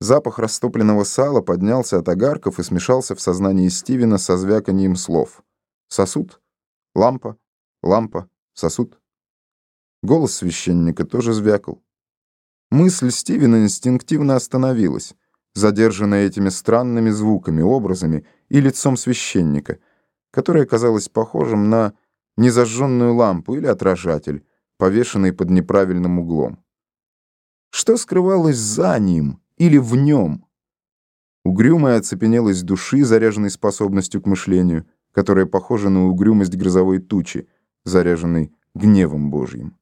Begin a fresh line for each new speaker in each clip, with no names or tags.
Запах растопленного сала поднялся от огарков и смешался в сознании Стивена со звяканием слов. Сосуд, лампа, лампа, сосуд. Голос священника тоже звякал. Мысль Стивена инстинктивно остановилась, задержанная этими странными звуками, образами и лицом священника, которое казалось похожим на незажженную лампу или отражатель, повешенный под неправильным углом. Что скрывалось за ним или в нем? Угрюмая оцепенелость души, заряженной способностью к мышлению, которая похожа на угрюмость грозовой тучи, заряженной гневом Божьим.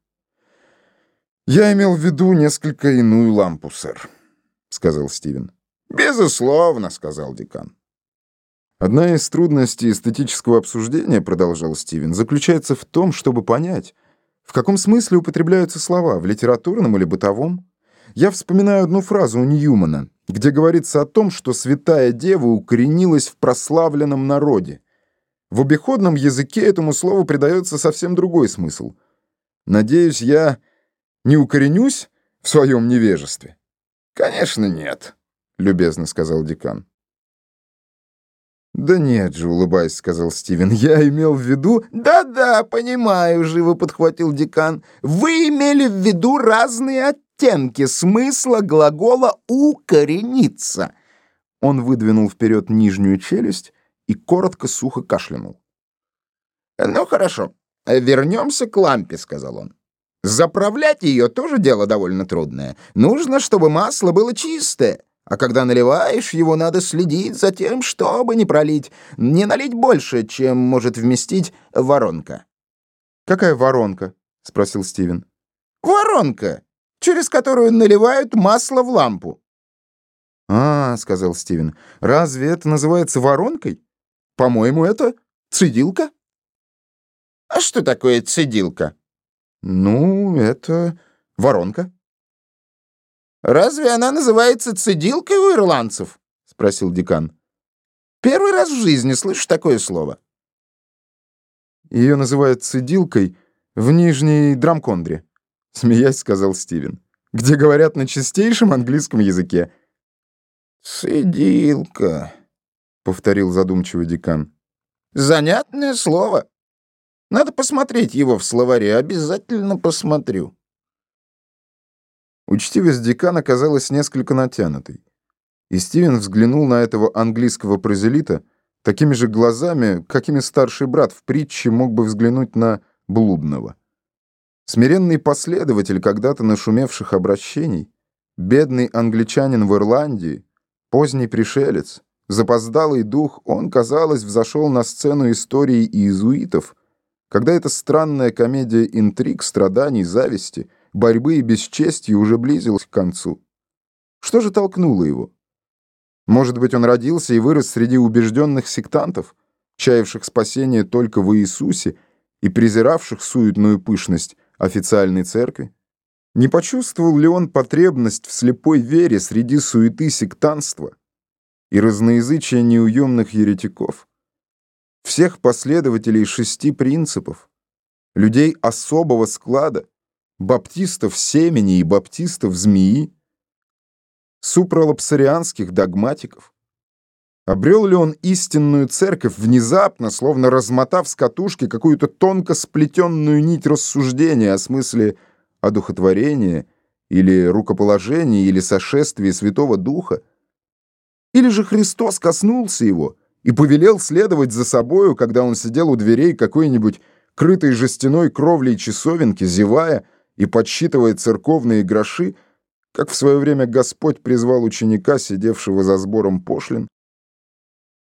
«Я имел в виду несколько иную лампу, сэр», — сказал Стивен.
«Безусловно», — сказал декан.
«Одна из трудностей эстетического обсуждения, — продолжал Стивен, — заключается в том, чтобы понять, в каком смысле употребляются слова, в литературном или бытовом. Я вспоминаю одну фразу у Ньюмана, где говорится о том, что святая дева укоренилась в прославленном народе. В обиходном языке этому слову придается совсем другой смысл. Надеюсь, я не укоренюсь в своем невежестве?
Конечно, нет, любезно сказал декан.
«Да нет же», — улыбаясь, сказал Стивен, — «я имел в виду...»
«Да-да, понимаю», — живо подхватил декан. «Вы имели в виду разные оттенки смысла глагола «укорениться».
Он выдвинул вперед нижнюю челюсть и коротко сухо кашлянул.
«Ну, хорошо, вернемся к лампе», — сказал он. Заправлять ее тоже дело довольно трудное. Нужно, чтобы масло было чистое. А когда наливаешь его, надо следить за тем, чтобы не пролить, не налить больше, чем может вместить воронка.
«Какая воронка?» — спросил Стивен.
«Воронка, через которую наливают масло в лампу».
«А, — сказал Стивен, — разве это называется воронкой? По-моему, это цедилка».
«А что такое цедилка?»
«Ну, это воронка».
«Разве она называется цедилкой у ирландцев?» — спросил декан. «Первый раз в жизни слышу такое слово».
«Ее называют цедилкой в Нижней Драмкондре», — смеясь сказал Стивен, «где говорят на чистейшем английском языке».
«Цедилка», — повторил задумчиво декан. «Занятное слово». Надо посмотреть его в словаре, обязательно посмотрю.
Учтивость декана казалась несколько натянутой. И Стивен взглянул на этого английского прозелита такими же глазами, какими старший брат в притче мог бы взглянуть на блудного. Смиренный последователь когда-то нашумевших обращений, бедный англичанин в Ирландии, поздний пришелец, запоздалый дух, он, казалось, взошел на сцену истории иезуитов — когда эта странная комедия интриг, страданий, зависти, борьбы и бесчестия уже близилась к концу. Что же толкнуло его? Может быть, он родился и вырос среди убежденных сектантов, чаявших спасение только в Иисусе и презиравших суетную пышность официальной церкви? Не почувствовал ли он потребность в слепой вере среди суеты сектанства и разноязычия неуемных еретиков? всех последователей шести принципов, людей особого склада, баптистов семени и баптистов змеи, супралапсарианских догматиков? Обрел ли он истинную церковь внезапно, словно размотав с катушки какую-то тонко сплетенную нить рассуждения о смысле одухотворения или рукоположения или сошествия Святого Духа? Или же Христос коснулся его — и повелел следовать за собою, когда он сидел у дверей какой-нибудь крытой жестяной кровлей часовенки, зевая и подсчитывая церковные гроши, как в свое время Господь призвал ученика, сидевшего за сбором пошлин,